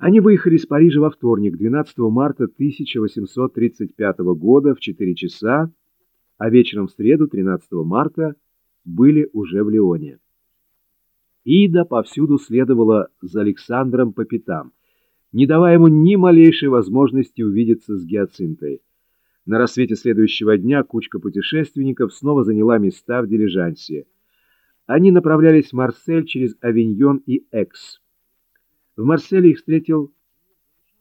Они выехали из Парижа во вторник, 12 марта 1835 года в 4 часа, а вечером в среду, 13 марта, были уже в Лионе. Ида повсюду следовала за Александром по пятам, не давая ему ни малейшей возможности увидеться с Гиацинтой. На рассвете следующего дня кучка путешественников снова заняла места в дилижансе. Они направлялись в Марсель через Авиньон и Экс. В Марселе их встретил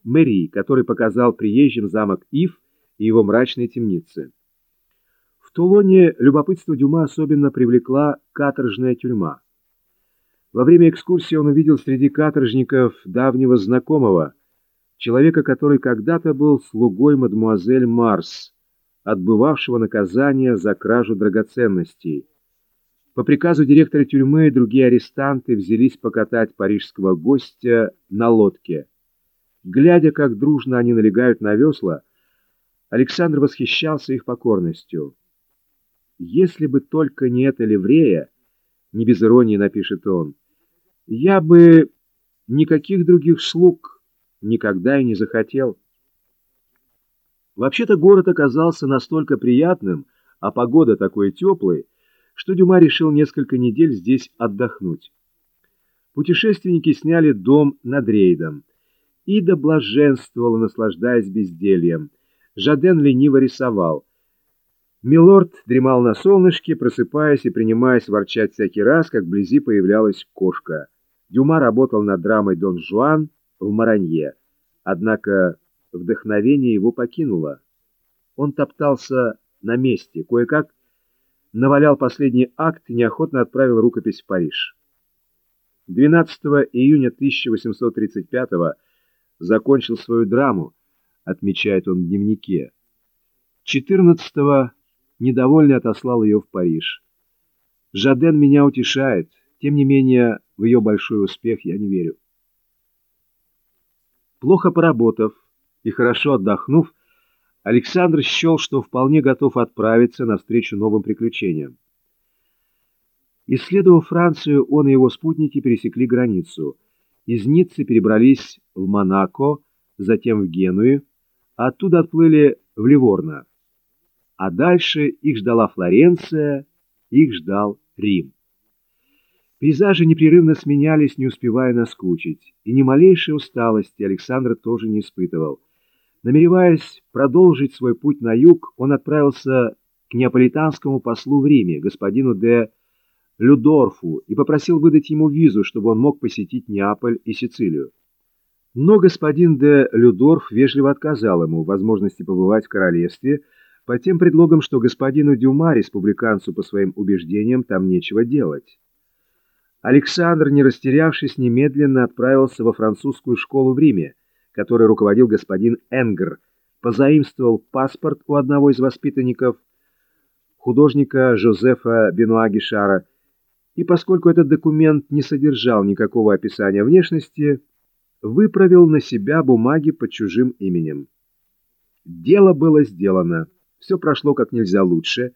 Мэри, который показал приезжим замок Ив и его мрачные темницы. В Тулоне любопытство Дюма особенно привлекла каторжная тюрьма. Во время экскурсии он увидел среди каторжников давнего знакомого, человека, который когда-то был слугой мадемуазель Марс, отбывавшего наказание за кражу драгоценностей. По приказу директора тюрьмы другие арестанты взялись покатать парижского гостя на лодке. Глядя, как дружно они налегают на весла, Александр восхищался их покорностью. «Если бы только не эта ливрея, не без иронии напишет он, я бы никаких других слуг никогда и не захотел. Вообще-то город оказался настолько приятным, а погода такой теплой, что Дюма решил несколько недель здесь отдохнуть. Путешественники сняли дом над рейдом. Ида блаженствовала, наслаждаясь бездельем. Жаден лениво рисовал. Милорд дремал на солнышке, просыпаясь и принимаясь ворчать всякий раз, как вблизи появлялась кошка. Дюма работал над драмой «Дон Жуан» в Маранье, однако вдохновение его покинуло. Он топтался на месте, кое-как навалял последний акт и неохотно отправил рукопись в Париж. 12 июня 1835 закончил свою драму, отмечает он в дневнике. 14 недовольный отослал ее в Париж. Жаден меня утешает, тем не менее в ее большой успех я не верю. Плохо поработав и хорошо отдохнув, Александр счел, что вполне готов отправиться навстречу новым приключениям. Исследовав Францию, он и его спутники пересекли границу. Из Ниццы перебрались в Монако, затем в Геную, а оттуда отплыли в Ливорно а дальше их ждала Флоренция, их ждал Рим. Пейзажи непрерывно сменялись, не успевая наскучить, и ни малейшей усталости Александр тоже не испытывал. Намереваясь продолжить свой путь на юг, он отправился к неаполитанскому послу в Риме, господину де Людорфу, и попросил выдать ему визу, чтобы он мог посетить Неаполь и Сицилию. Но господин де Людорф вежливо отказал ему в возможности побывать в королевстве, под тем предлогом, что господину Дюма, республиканцу по своим убеждениям, там нечего делать. Александр, не растерявшись, немедленно отправился во французскую школу в Риме, которой руководил господин Энгер, позаимствовал паспорт у одного из воспитанников, художника Жозефа Бенуа Гишара, и поскольку этот документ не содержал никакого описания внешности, выправил на себя бумаги под чужим именем. Дело было сделано. Все прошло как нельзя лучше,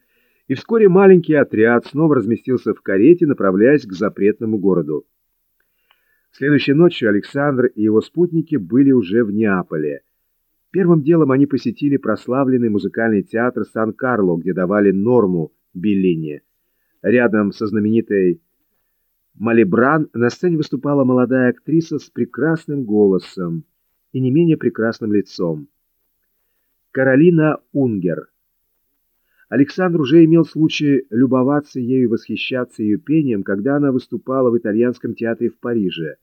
и вскоре маленький отряд снова разместился в карете, направляясь к запретному городу. Следующей ночью Александр и его спутники были уже в Неаполе. Первым делом они посетили прославленный музыкальный театр Сан-Карло, где давали норму Беллини. Рядом со знаменитой Малибран на сцене выступала молодая актриса с прекрасным голосом и не менее прекрасным лицом. Каролина Унгер – Александр уже имел случай любоваться ею и восхищаться ее пением, когда она выступала в итальянском театре в Париже.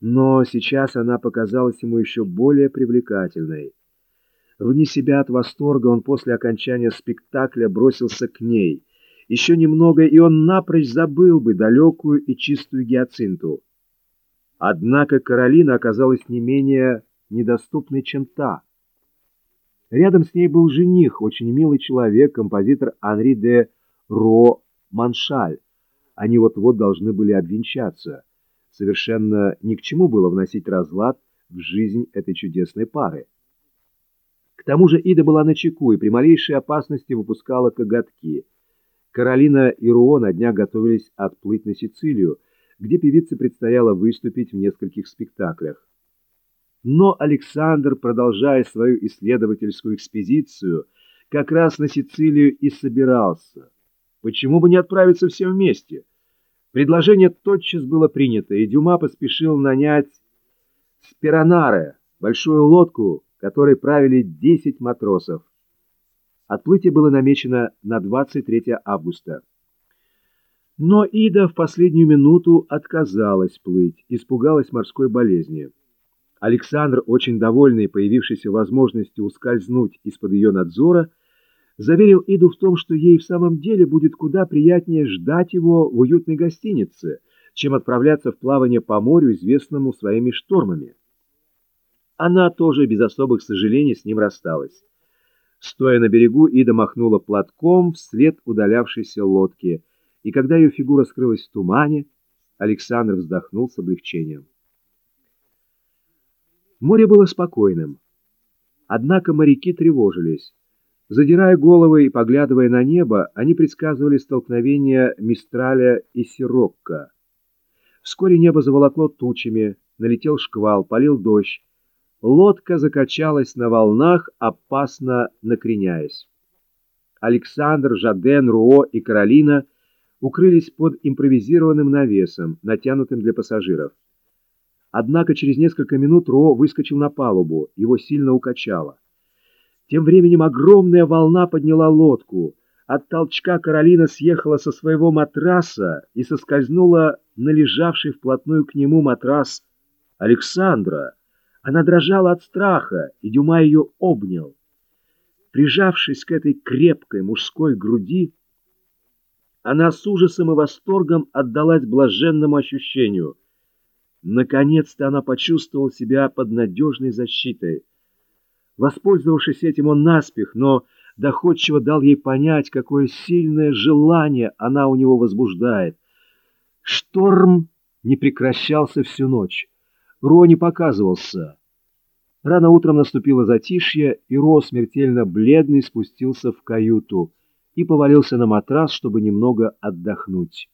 Но сейчас она показалась ему еще более привлекательной. Вне себя от восторга он после окончания спектакля бросился к ней. Еще немного, и он напрочь забыл бы далекую и чистую гиацинту. Однако Каролина оказалась не менее недоступной, чем та. Рядом с ней был жених, очень милый человек, композитор Анри де Ро Маншаль. Они вот-вот должны были обвенчаться. Совершенно ни к чему было вносить разлад в жизнь этой чудесной пары. К тому же Ида была на чеку и при малейшей опасности выпускала коготки. Каролина и Руо на днях готовились отплыть на Сицилию, где певице предстояло выступить в нескольких спектаклях. Но Александр, продолжая свою исследовательскую экспедицию, как раз на Сицилию и собирался. Почему бы не отправиться все вместе? Предложение тотчас было принято, и Дюма поспешил нанять спиронаре, большую лодку, которой правили 10 матросов. Отплытие было намечено на 23 августа. Но Ида в последнюю минуту отказалась плыть, испугалась морской болезни. Александр, очень довольный появившейся возможностью ускользнуть из-под ее надзора, заверил Иду в том, что ей в самом деле будет куда приятнее ждать его в уютной гостинице, чем отправляться в плавание по морю, известному своими штормами. Она тоже без особых сожалений с ним рассталась. Стоя на берегу, Ида махнула платком вслед удалявшейся лодки, и когда ее фигура скрылась в тумане, Александр вздохнул с облегчением. Море было спокойным. Однако моряки тревожились. Задирая головы и поглядывая на небо, они предсказывали столкновение Мистраля и Сирокко. Вскоре небо заволокло тучами, налетел шквал, полил дождь. Лодка закачалась на волнах, опасно накреняясь. Александр, Жаден, Руо и Каролина укрылись под импровизированным навесом, натянутым для пассажиров. Однако через несколько минут Ро выскочил на палубу, его сильно укачало. Тем временем огромная волна подняла лодку. От толчка Каролина съехала со своего матраса и соскользнула на лежавший вплотную к нему матрас Александра. Она дрожала от страха, и Дюма ее обнял. Прижавшись к этой крепкой мужской груди, она с ужасом и восторгом отдалась блаженному ощущению — Наконец-то она почувствовала себя под надежной защитой. Воспользовавшись этим, он наспех, но доходчиво дал ей понять, какое сильное желание она у него возбуждает. Шторм не прекращался всю ночь. Ро не показывался. Рано утром наступило затишье, и Ро, смертельно бледный, спустился в каюту и повалился на матрас, чтобы немного отдохнуть.